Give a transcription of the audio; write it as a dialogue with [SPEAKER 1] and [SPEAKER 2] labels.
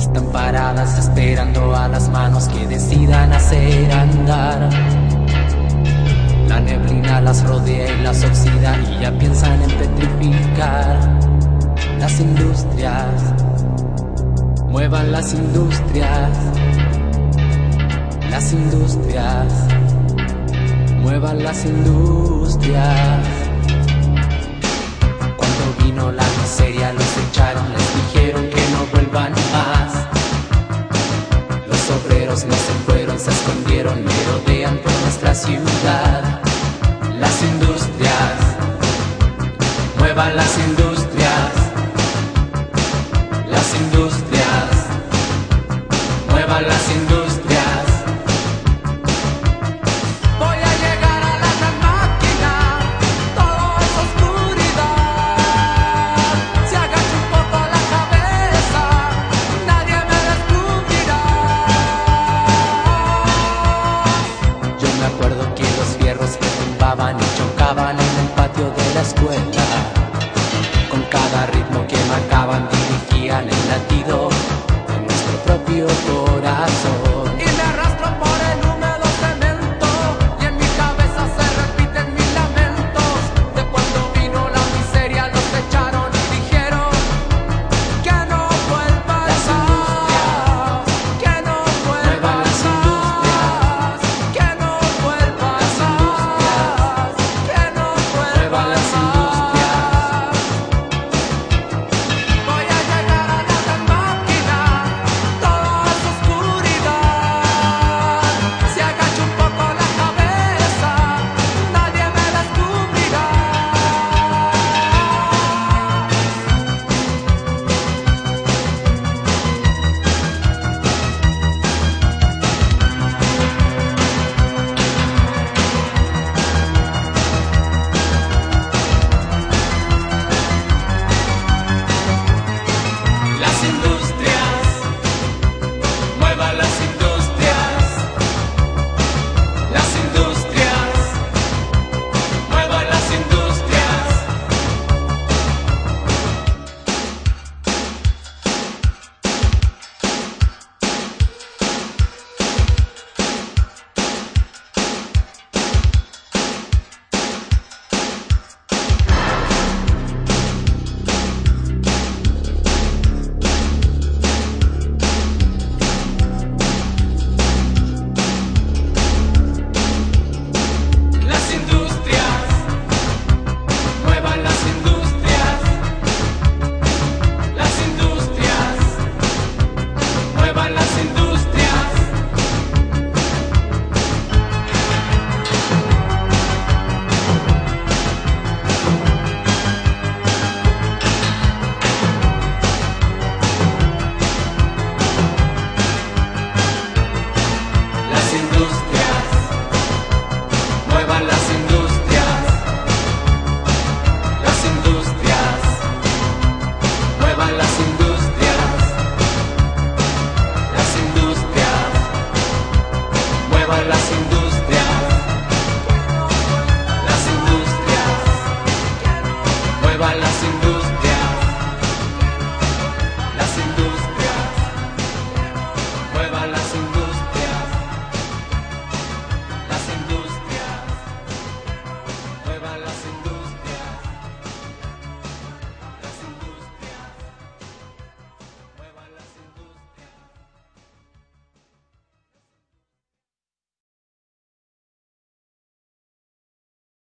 [SPEAKER 1] Están paradas esperando a las manos que decidan hacer andar. La neblina las rodea y las oxida y ya piensan en petrificar las industrias. Muevan las industrias, las industrias, muevan las industrias. Cuando vino la miseria Los obreros no se fueron, se escondieron, merodean por nuestra ciudad. Las industrias, muevan las industrias, las industrias, muevan las industrias. square.